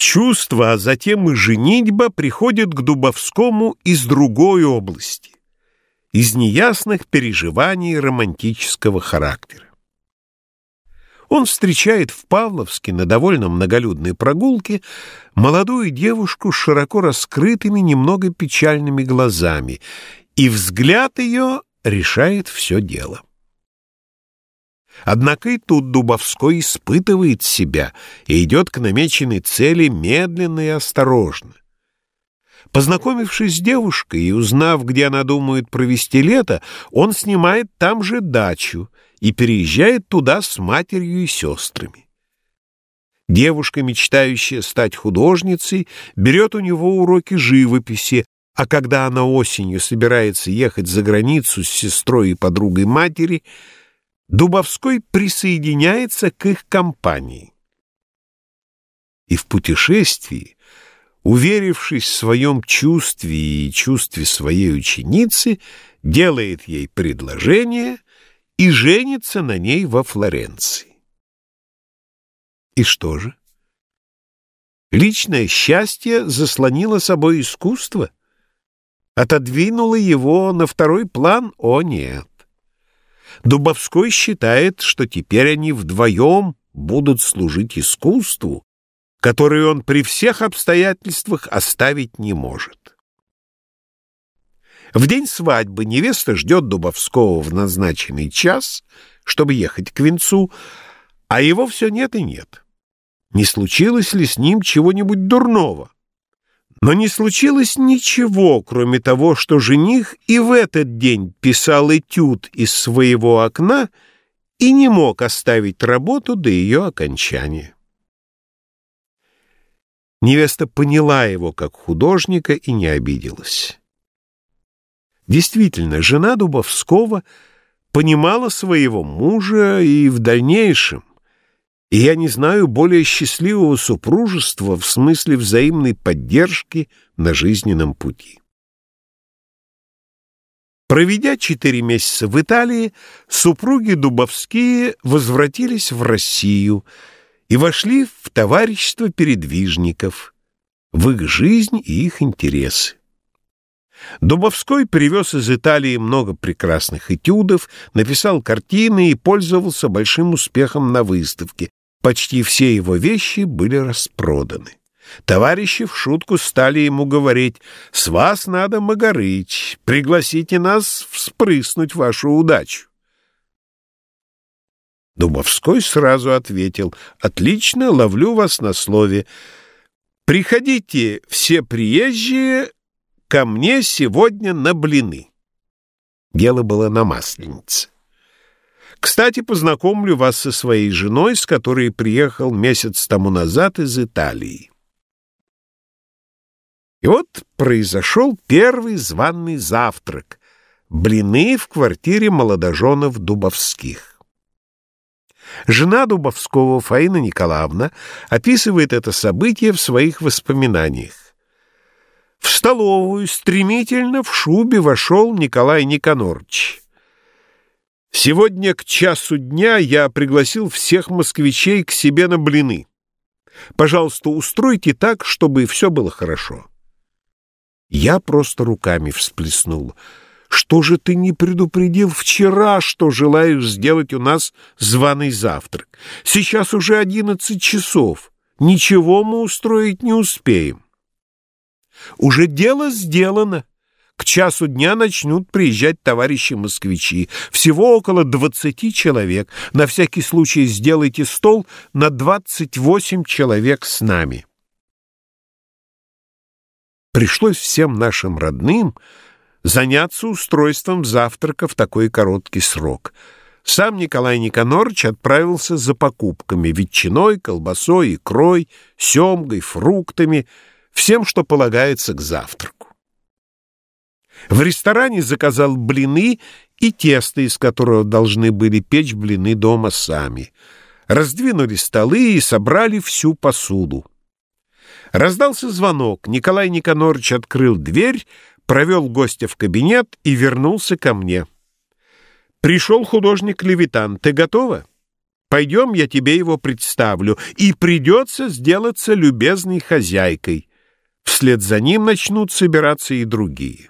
Чувство, а затем и женитьба приходят к Дубовскому из другой области, из неясных переживаний романтического характера. Он встречает в Павловске на довольно многолюдной прогулке молодую девушку с широко раскрытыми, немного печальными глазами, и взгляд ее решает все дело. Однако и тут Дубовской испытывает себя и идет к намеченной цели медленно и осторожно. Познакомившись с девушкой и узнав, где она думает провести лето, он снимает там же дачу и переезжает туда с матерью и сестрами. Девушка, мечтающая стать художницей, берет у него уроки живописи, а когда она осенью собирается ехать за границу с сестрой и подругой матери, Дубовской присоединяется к их компании. И в путешествии, уверившись в своем чувстве и чувстве своей ученицы, делает ей предложение — и женится на ней во Флоренции. И что же? Личное счастье заслонило собой искусство? Отодвинуло его на второй план? О, нет. Дубовской считает, что теперь они вдвоем будут служить искусству, которое он при всех обстоятельствах оставить не может. В день свадьбы невеста ждет Дубовского в назначенный час, чтобы ехать к венцу, а его все нет и нет. Не случилось ли с ним чего-нибудь дурного? Но не случилось ничего, кроме того, что жених и в этот день писал этюд из своего окна и не мог оставить работу до ее окончания. Невеста поняла его как художника и не обиделась. Действительно, жена Дубовского понимала своего мужа и в дальнейшем, и я не знаю более счастливого супружества в смысле взаимной поддержки на жизненном пути. Проведя четыре месяца в Италии, супруги Дубовские возвратились в Россию и вошли в товарищество передвижников, в их жизнь и их интересы. Дубовской привез из Италии много прекрасных этюдов, написал картины и пользовался большим успехом на выставке. Почти все его вещи были распроданы. Товарищи в шутку стали ему говорить «С вас надо, Магарыч, пригласите нас вспрыснуть вашу удачу». Дубовской сразу ответил «Отлично, ловлю вас на слове. Приходите все приезжие ко мне сегодня на блины. Дело было на Масленице. Кстати, познакомлю вас со своей женой, с которой приехал месяц тому назад из Италии. И вот произошел первый званный завтрак — блины в квартире молодоженов Дубовских. Жена Дубовского, Фаина Николаевна, описывает это событие в своих воспоминаниях. В столовую стремительно в шубе вошел Николай Никонорович. Сегодня к часу дня я пригласил всех москвичей к себе на блины. Пожалуйста, устройте так, чтобы все было хорошо. Я просто руками всплеснул. Что же ты не предупредил вчера, что желаешь сделать у нас званый завтрак? Сейчас уже одиннадцать часов. Ничего мы устроить не успеем. Уже дело сделано. К часу дня начнут приезжать товарищи-москвичи. Всего около двадцати человек. На всякий случай сделайте стол на двадцать восемь человек с нами. Пришлось всем нашим родным заняться устройством завтрака в такой короткий срок. Сам Николай Никонорович отправился за покупками ветчиной, колбасой, икрой, семгой, фруктами — всем, что полагается к завтраку. В ресторане заказал блины и тесто, из которого должны были печь блины дома сами. Раздвинули столы и собрали всю посуду. Раздался звонок. Николай Никонорович открыл дверь, провел гостя в кабинет и вернулся ко мне. «Пришел художник Левитан. Ты готова?» Пойдем, я тебе его представлю, и придется сделаться любезной хозяйкой. Вслед за ним начнут собираться и другие.